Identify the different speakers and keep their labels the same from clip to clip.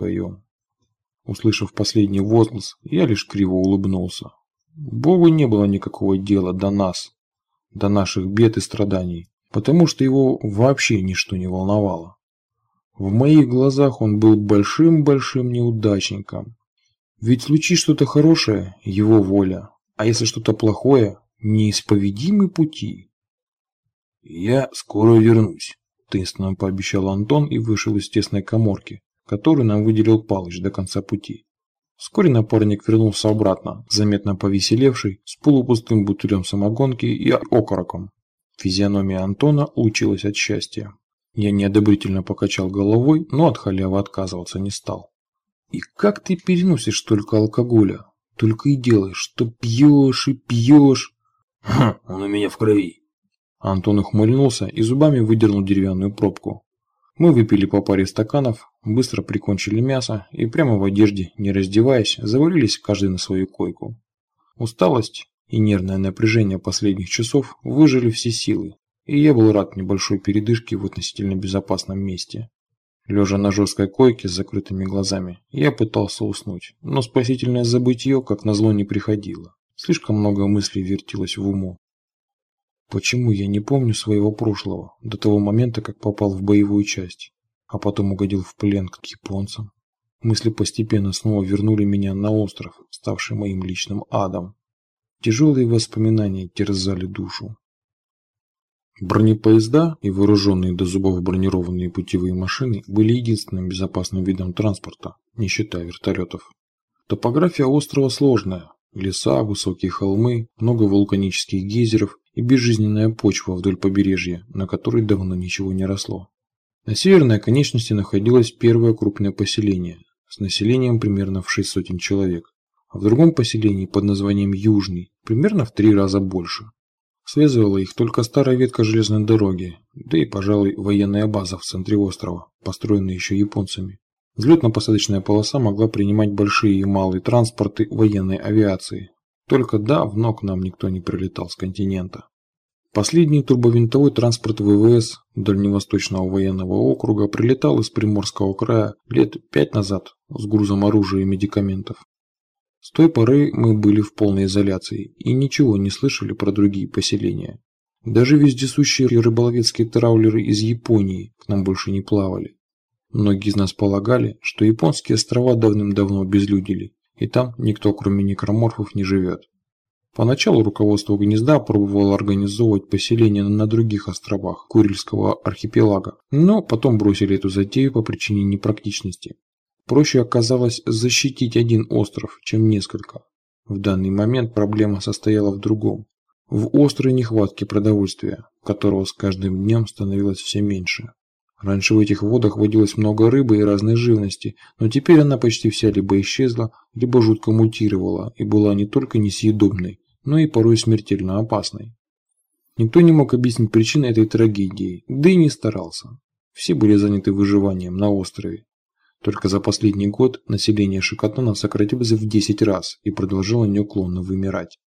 Speaker 1: твоем». Услышав последний возглас, я лишь криво улыбнулся. Богу не было никакого дела до нас, до наших бед и страданий, потому что его вообще ничто не волновало. В моих глазах он был большим-большим неудачником. Ведь случись что-то хорошее – его воля, а если что-то плохое – неисповедимы пути. «Я скоро вернусь», – таинственно пообещал Антон и вышел из тесной коморки, которую нам выделил Палыч до конца пути. Вскоре напарник вернулся обратно, заметно повеселевший, с полупустым бутылем самогонки и окороком. Физиономия Антона улучилась от счастья. Я неодобрительно покачал головой, но от халявы отказываться не стал. «И как ты переносишь только алкоголя? Только и делаешь, что пьешь и пьешь!»
Speaker 2: «Хм, он у меня в крови!»
Speaker 1: Антон ухмыльнулся и зубами выдернул деревянную пробку. Мы выпили по паре стаканов, быстро прикончили мясо и прямо в одежде, не раздеваясь, завалились каждый на свою койку. Усталость и нервное напряжение последних часов выжили все силы, и я был рад небольшой передышке в относительно безопасном месте. Лежа на жесткой койке с закрытыми глазами, я пытался уснуть, но спасительное забытье, как назло, не приходило. Слишком много мыслей вертелось в уму. Почему я не помню своего прошлого, до того момента, как попал в боевую часть, а потом угодил в плен к японцам? Мысли постепенно снова вернули меня на остров, ставший моим личным адом. Тяжелые воспоминания терзали душу. Бронепоезда и вооруженные до зубов бронированные путевые машины были единственным безопасным видом транспорта, не считая вертолетов. Топография острова сложная. Леса, высокие холмы, много вулканических гейзеров и безжизненная почва вдоль побережья, на которой давно ничего не росло. На северной оконечности находилось первое крупное поселение с населением примерно в 6 сотен человек, а в другом поселении под названием Южный примерно в три раза больше. Связывала их только старая ветка железной дороги, да и, пожалуй, военная база в центре острова, построенная еще японцами. Взлетно-посадочная полоса могла принимать большие и малые транспорты военной авиации, только давно к нам никто не прилетал с континента. Последний турбовинтовой транспорт ВВС Дальневосточного военного округа прилетал из Приморского края лет пять назад с грузом оружия и медикаментов. С той поры мы были в полной изоляции и ничего не слышали про другие поселения. Даже вездесущие рыболовецкие траулеры из Японии к нам больше не плавали. Многие из нас полагали, что японские острова давным-давно обезлюдили, и там никто, кроме некроморфов, не живет. Поначалу руководство гнезда пробовало организовывать поселения на других островах Курильского архипелага, но потом бросили эту затею по причине непрактичности. Проще оказалось защитить один остров, чем несколько. В данный момент проблема состояла в другом. В острой нехватке продовольствия, которого с каждым днем становилось все меньше. Раньше в этих водах водилось много рыбы и разной живности, но теперь она почти вся либо исчезла, либо жутко мутировала и была не только несъедобной, но и порой смертельно опасной. Никто не мог объяснить причины этой трагедии, да и не старался. Все были заняты выживанием на острове. Только за последний год население Шикотона сократилось в 10 раз и продолжало неуклонно вымирать.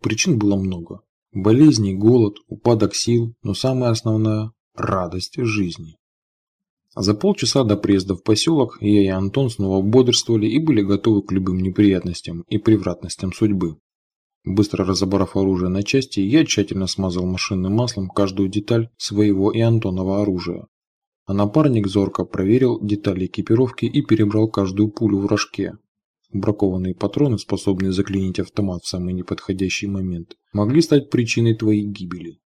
Speaker 1: Причин было много. Болезни, голод, упадок сил, но самое основное – радость жизни. За полчаса до приезда в поселок я и Антон снова бодрствовали и были готовы к любым неприятностям и превратностям судьбы. Быстро разобрав оружие на части, я тщательно смазал машинным маслом каждую деталь своего и Антонова оружия. А напарник зорко проверил детали экипировки и перебрал каждую пулю в рожке. Бракованные патроны, способные заклинить автомат в самый неподходящий момент, могли стать причиной твоей гибели.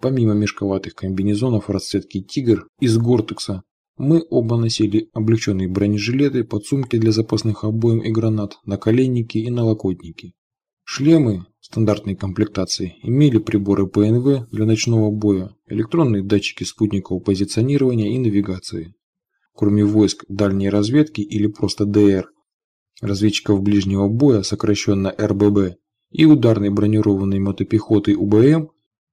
Speaker 1: Помимо мешковатых комбинезонов расцветки «Тигр» из «Гортекса», мы оба носили облегченные бронежилеты, подсумки для запасных обоим и гранат, наколенники и налокотники. Шлемы стандартной комплектации имели приборы ПНВ для ночного боя, электронные датчики спутникового позиционирования и навигации. Кроме войск дальней разведки или просто ДР, разведчиков ближнего боя, сокращенно РББ, и ударной бронированной мотопехоты УБМ,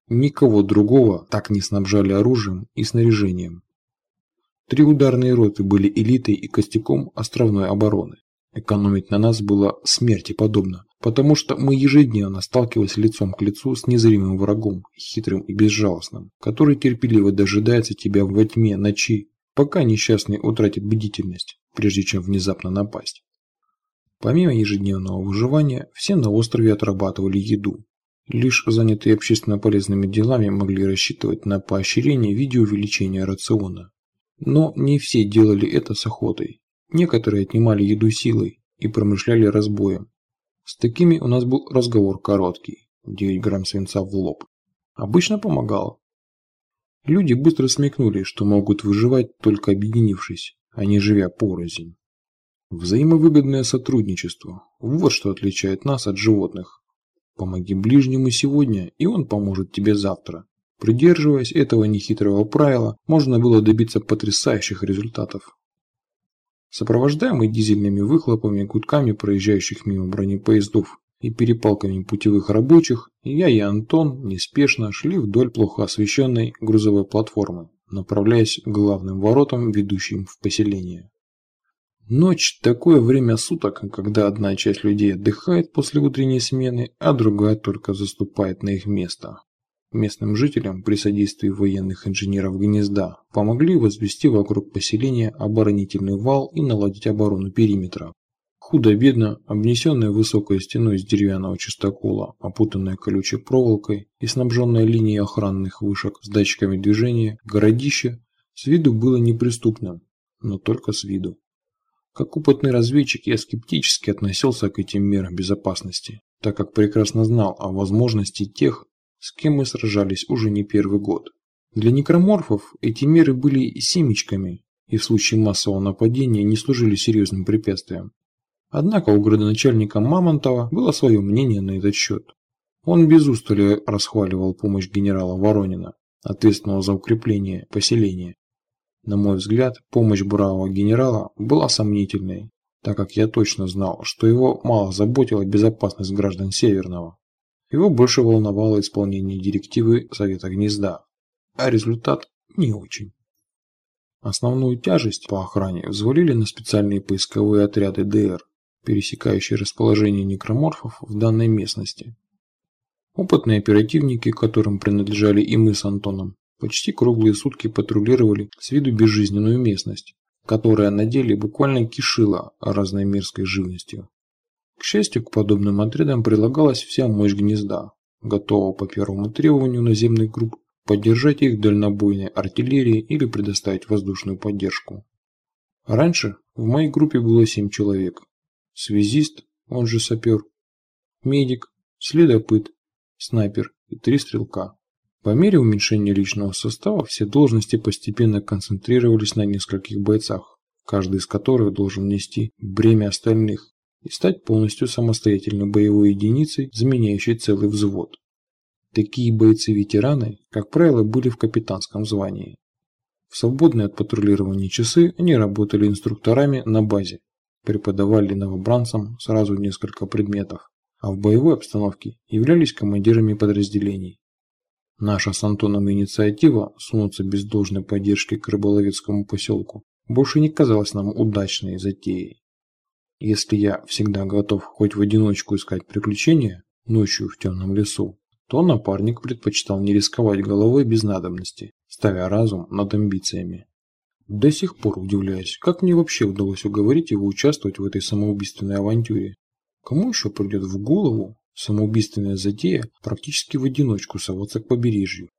Speaker 1: никого другого так не снабжали оружием и снаряжением. Три ударные роты были элитой и костяком островной обороны. Экономить на нас было смерти подобно, потому что мы ежедневно сталкивались лицом к лицу с незримым врагом, хитрым и безжалостным, который терпеливо дожидается тебя во тьме ночи, пока несчастный утратит бдительность. прежде чем внезапно напасть. Помимо ежедневного выживания, все на острове отрабатывали еду. Лишь занятые общественно полезными делами могли рассчитывать на поощрение в виде увеличения рациона. Но не все делали это с охотой. Некоторые отнимали еду силой и промышляли разбоем. С такими у нас был разговор короткий, 9 грамм свинца в лоб. Обычно помогало. Люди быстро смекнули, что могут выживать только объединившись, а не живя порознь. Взаимовыгодное сотрудничество – вот что отличает нас от животных. Помоги ближнему сегодня, и он поможет тебе завтра. Придерживаясь этого нехитрого правила, можно было добиться потрясающих результатов. Сопровождаемый дизельными выхлопами, гудками проезжающих мимо бронепоездов и перепалками путевых рабочих, я и Антон неспешно шли вдоль плохо освещенной грузовой платформы, направляясь к главным воротам, ведущим в поселение. Ночь – такое время суток, когда одна часть людей отдыхает после утренней смены, а другая только заступает на их место. Местным жителям при содействии военных инженеров гнезда помогли возвести вокруг поселения оборонительный вал и наладить оборону периметра. Худо-бедно, обнесенная высокой стеной из деревянного чистокола, опутанная колючей проволокой и снабженная линией охранных вышек с датчиками движения, городище с виду было неприступным, но только с виду. Как опытный разведчик я скептически относился к этим мерам безопасности, так как прекрасно знал о возможности тех, с кем мы сражались уже не первый год. Для некроморфов эти меры были семечками и в случае массового нападения не служили серьезным препятствием. Однако у градоначальника Мамонтова было свое мнение на этот счет. Он без устали расхваливал помощь генерала Воронина, ответственного за укрепление поселения. На мой взгляд, помощь бравого генерала была сомнительной, так как я точно знал, что его мало заботила безопасность граждан Северного. Его больше волновало исполнение директивы Совета Гнезда, а результат не очень. Основную тяжесть по охране взвалили на специальные поисковые отряды ДР, пересекающие расположение некроморфов в данной местности. Опытные оперативники, которым принадлежали и мы с Антоном, почти круглые сутки патрулировали с виду безжизненную местность, которая на деле буквально кишила разной мирской живностью. К счастью, к подобным отрядам прилагалась вся мощь гнезда, готового по первому требованию наземных групп поддержать их дальнобойной артиллерией или предоставить воздушную поддержку. Раньше в моей группе было 7 человек. Связист, он же сапер, медик, следопыт, снайпер и три стрелка. По мере уменьшения личного состава все должности постепенно концентрировались на нескольких бойцах, каждый из которых должен нести бремя остальных, и стать полностью самостоятельной боевой единицей, заменяющей целый взвод. Такие бойцы-ветераны, как правило, были в капитанском звании. В свободные от патрулирования часы они работали инструкторами на базе, преподавали новобранцам сразу несколько предметов, а в боевой обстановке являлись командирами подразделений. Наша с Антоном инициатива сунуться без должной поддержки к рыболовецкому поселку больше не казалась нам удачной затеей. Если я всегда готов хоть в одиночку искать приключения ночью в темном лесу, то напарник предпочитал не рисковать головой без надобности, ставя разум над амбициями. До сих пор удивляюсь, как мне вообще удалось уговорить его участвовать в этой самоубийственной авантюре. Кому еще придет в голову самоубийственная затея практически в одиночку соваться к побережью?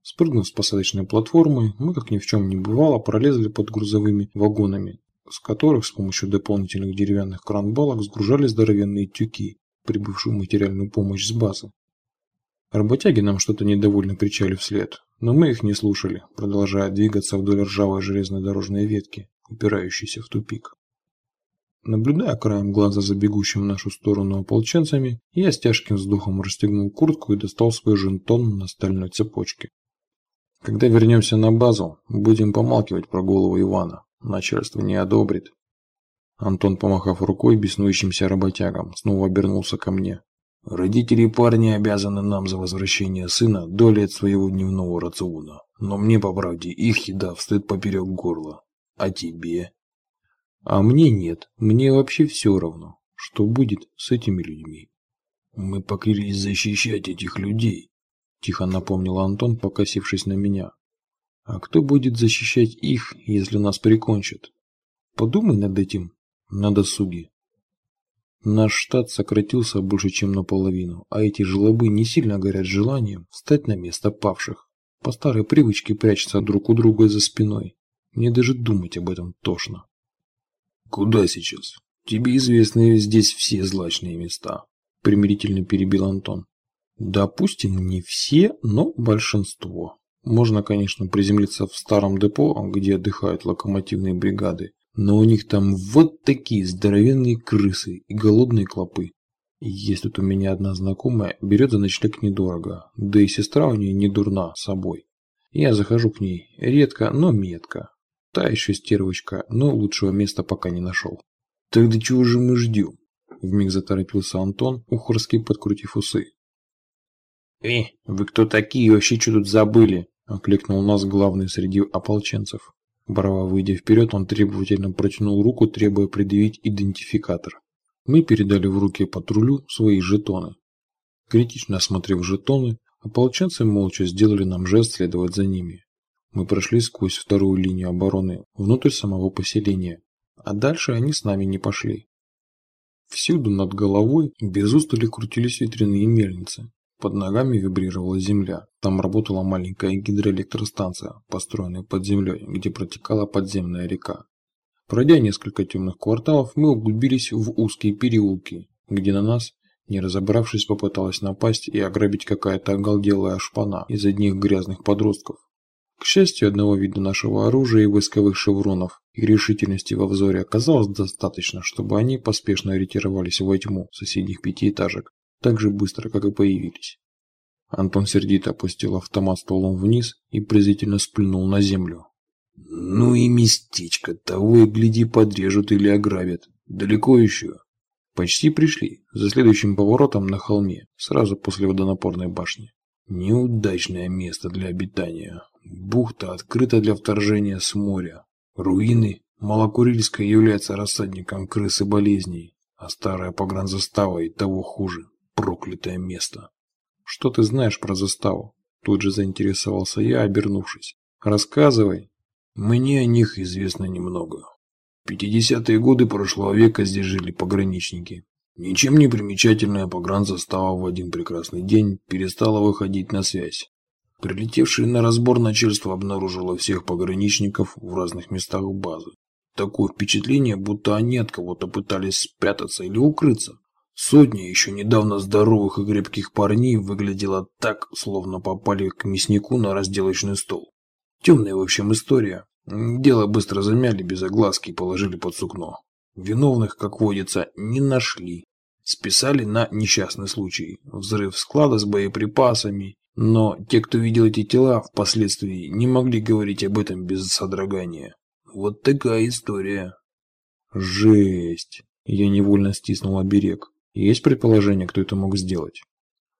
Speaker 1: Спрыгнув с посадочной платформы, мы, как ни в чем не бывало, пролезли под грузовыми вагонами, с которых с помощью дополнительных деревянных кран-балок сгружали здоровенные тюки, прибывшую материальную помощь с базы. Работяги нам что-то недовольно кричали вслед, но мы их не слушали, продолжая двигаться вдоль ржавой железной дорожной ветки, упирающейся в тупик. Наблюдая краем глаза за бегущим в нашу сторону ополченцами, я с тяжким вздохом расстегнул куртку и достал свой жентон на стальной цепочке. Когда вернемся на базу, будем помалкивать про голову Ивана. Начальство не одобрит. Антон, помахав рукой беснующимся работягам, снова обернулся ко мне. Родители парня обязаны нам за возвращение сына доли от своего дневного рациона. Но мне, по правде, их еда встает поперек горла. А тебе? А мне нет. Мне вообще все равно, что будет с этими людьми. Мы поклялись защищать этих людей, тихо напомнил Антон, покосившись на меня. А кто будет защищать их, если нас прикончат? Подумай над этим на досуге. Наш штат сократился больше, чем наполовину, а эти жлобы не сильно горят желанием встать на место павших. По старой привычке прячутся друг у друга за спиной. Мне даже думать об этом тошно.
Speaker 2: Куда сейчас? Тебе известны здесь все злачные места, примирительно перебил Антон.
Speaker 1: Допустим, не все, но большинство. Можно, конечно, приземлиться в старом депо, где отдыхают локомотивные бригады, но у них там вот такие здоровенные крысы и голодные клопы. Есть тут у меня одна знакомая, берет за ночлег недорого, да и сестра у нее не дурна собой. Я захожу к ней, редко, но метко. Та еще стервочка, но лучшего места пока не нашел.
Speaker 2: Тогда чего же мы ждем?
Speaker 1: Вмиг заторопился Антон, ухорски подкрутив усы.
Speaker 2: «Э, вы кто такие вообще что тут забыли?»
Speaker 1: – окликнул нас главный среди ополченцев. Барова, выйдя вперед, он требовательно протянул руку, требуя предъявить идентификатор. Мы передали в руки патрулю свои жетоны. Критично осмотрев жетоны, ополченцы молча сделали нам жест следовать за ними. Мы прошли сквозь вторую линию обороны, внутрь самого поселения, а дальше они с нами не пошли. Всюду над головой без устали крутились ветряные мельницы. Под ногами вибрировала земля. Там работала маленькая гидроэлектростанция, построенная под землей, где протекала подземная река. Пройдя несколько темных кварталов, мы углубились в узкие переулки, где на нас, не разобравшись, попыталась напасть и ограбить какая-то оголделая шпана из одних грязных подростков. К счастью, одного вида нашего оружия и войсковых шевронов и решительности во взоре оказалось достаточно, чтобы они поспешно ретировались во тьму соседних пятиэтажек, так же быстро, как и появились. Антон сердито опустил автомат стволом вниз и презрительно сплюнул на землю.
Speaker 2: «Ну и местечко, того и гляди подрежут или ограбят. Далеко еще?»
Speaker 1: «Почти пришли, за следующим поворотом на холме, сразу после водонапорной башни».
Speaker 2: «Неудачное место для обитания. Бухта открыта для вторжения с моря. Руины. Малокурильская является рассадником крыс и болезней, а старая погранзастава и того хуже проклятое место.
Speaker 1: Что ты знаешь про заставу? Тут же заинтересовался я, обернувшись. Рассказывай.
Speaker 2: Мне о них известно немного. В 50-е годы прошлого века здесь жили пограничники. Ничем не примечательная погранзастава в один прекрасный день перестала выходить на связь. Прилетевшее на разбор начальство обнаружило всех пограничников в разных местах базы. Такое впечатление, будто они от кого-то пытались спрятаться или укрыться. Сотня еще недавно здоровых и крепких парней выглядела так, словно попали к мяснику на разделочный стол. Темная, в общем, история. Дело быстро замяли без огласки и положили под сукно. Виновных, как водится, не нашли. Списали на несчастный случай. Взрыв склада с боеприпасами. Но те, кто видел эти тела, впоследствии не могли говорить об этом без содрогания. Вот такая история.
Speaker 1: Жесть. Я невольно стиснул оберег. Есть предположение, кто это мог сделать?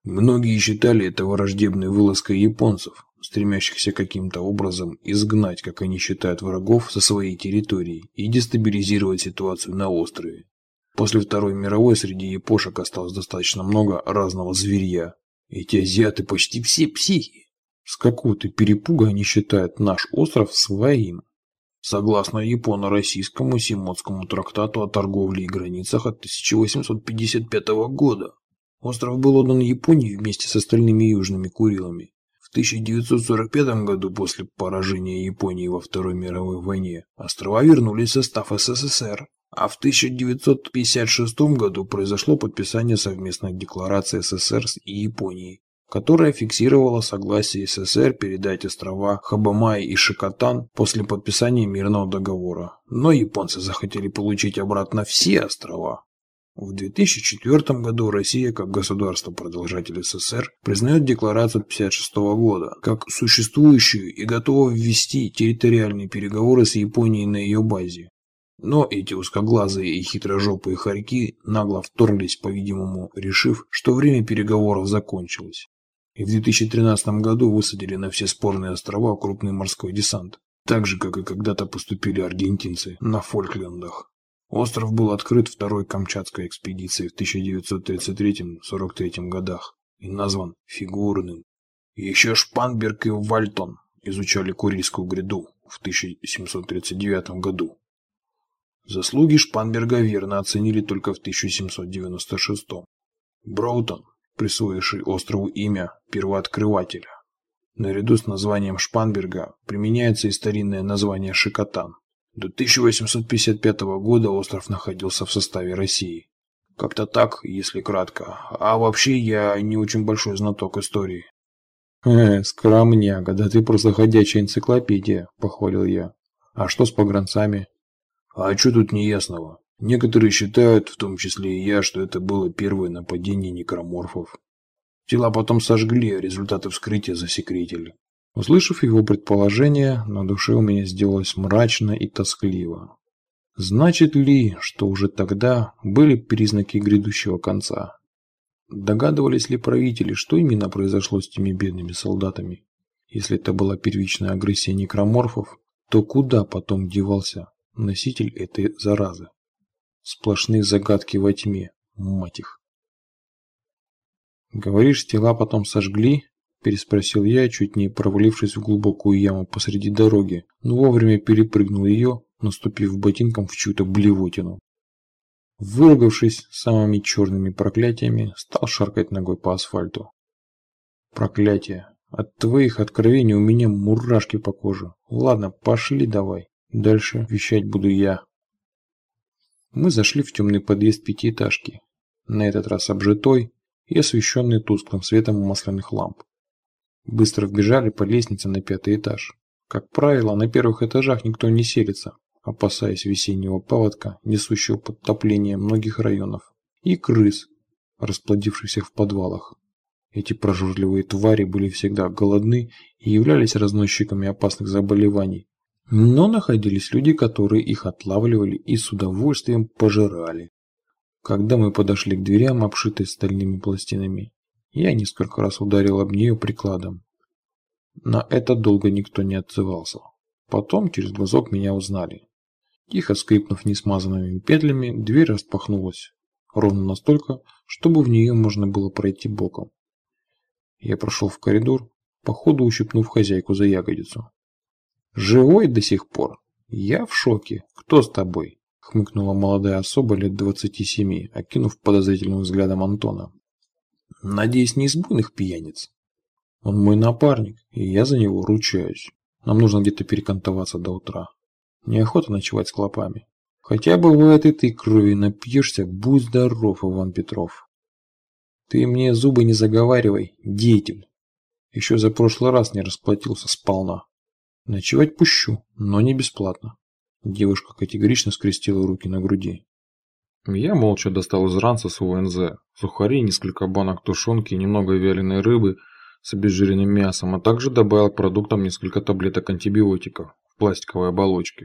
Speaker 2: Многие считали это враждебной вылазкой японцев, стремящихся каким-то образом изгнать, как они считают, врагов со своей территории и дестабилизировать ситуацию на острове. После Второй мировой среди япошек осталось достаточно много разного зверья. Эти азиаты почти все психи.
Speaker 1: С какого-то перепуга они считают наш остров своим.
Speaker 2: Согласно японо-российскому Симотскому трактату о торговле и границах от 1855 года, остров был отдан Японии вместе с остальными южными Курилами. В 1945 году после поражения Японии во Второй мировой войне острова вернулись в состав СССР, а в 1956 году произошло подписание совместной декларации СССР и Японии, которая фиксировала согласие СССР передать острова Хабамай и Шикотан после подписания мирного договора. Но японцы захотели получить обратно все острова. В 2004 году Россия, как государство-продолжатель СССР, признает декларацию 1956 года как существующую и готова ввести территориальные переговоры с Японией на ее базе. Но эти узкоглазые и хитрожопые хорьки нагло вторглись, по-видимому, решив, что время переговоров закончилось и в 2013 году высадили на все спорные острова крупный морской десант, так же, как и когда-то поступили аргентинцы на Фольклендах. Остров был открыт второй Камчатской экспедицией в 1933-43 годах и назван Фигурным. Еще Шпанберг и Вальтон изучали Курильскую гряду в 1739 году. Заслуги Шпанберга верно оценили только в 1796 Броутон, присвоивший острову имя первооткрывателя. Наряду с названием Шпанберга применяется и старинное название Шикотан. До 1855 года остров находился в составе России. Как-то так, если кратко. А вообще я не очень большой знаток истории.
Speaker 1: «Э, скромняга, да ты просто ходячая энциклопедия», – похвалил я. «А что с погранцами?»
Speaker 2: «А что тут неясного? Некоторые считают, в том числе и я, что это было первое нападение некроморфов. Тела потом сожгли, а результаты вскрытия засекретили».
Speaker 1: Услышав его предположение, на душе у меня сделалось мрачно и тоскливо. Значит ли, что уже тогда были признаки грядущего конца? Догадывались ли правители, что именно произошло с теми бедными солдатами? Если это была первичная агрессия некроморфов, то куда потом девался носитель этой заразы? Сплошные загадки во тьме, мать их. «Говоришь, тела потом сожгли?» – переспросил я, чуть не провалившись в глубокую яму посреди дороги, но вовремя перепрыгнул ее, наступив ботинком в чью-то блевотину. Выругавшись самыми черными проклятиями, стал шаркать ногой по асфальту. Проклятие. От твоих откровений у меня мурашки по коже. Ладно, пошли давай. Дальше вещать буду я. Мы зашли в темный подъезд пятиэтажки. На этот раз обжитой и освещенный тусклым светом масляных ламп. Быстро вбежали по лестнице на пятый этаж. Как правило, на первых этажах никто не селится, опасаясь весеннего паводка, несущего подтопление многих районов, и крыс, расплодившихся в подвалах. Эти прожорливые твари были всегда голодны и являлись разносчиками опасных заболеваний. Но находились люди, которые их отлавливали и с удовольствием пожирали. Когда мы подошли к дверям, обшитой стальными пластинами, я несколько раз ударил об нее прикладом. На это долго никто не отзывался. Потом через глазок меня узнали. Тихо скрипнув несмазанными петлями, дверь распахнулась. Ровно настолько, чтобы в нее можно было пройти боком. Я прошел в коридор, по ходу ущипнув хозяйку за ягодицу. «Живой до сих пор? Я в шоке. Кто с тобой?» хмыкнула молодая особа лет двадцати семи, окинув подозрительным взглядом Антона. «Надеюсь, не из буйных пьяниц?» «Он мой напарник, и я за него ручаюсь. Нам нужно где-то перекантоваться до утра». Неохота ночевать с клопами. Хотя бывает и ты крови напьешься, будь здоров, Иван Петров. Ты мне зубы не заговаривай, деятель. Еще за прошлый раз не расплатился сполна. Ночевать пущу, но не бесплатно. Девушка категорично скрестила руки на груди. Я молча достал из ранца свой НЗ, сухари, несколько банок тушенки немного вяленой рыбы с обезжиренным мясом, а также добавил к продуктам несколько таблеток антибиотиков в пластиковой оболочке.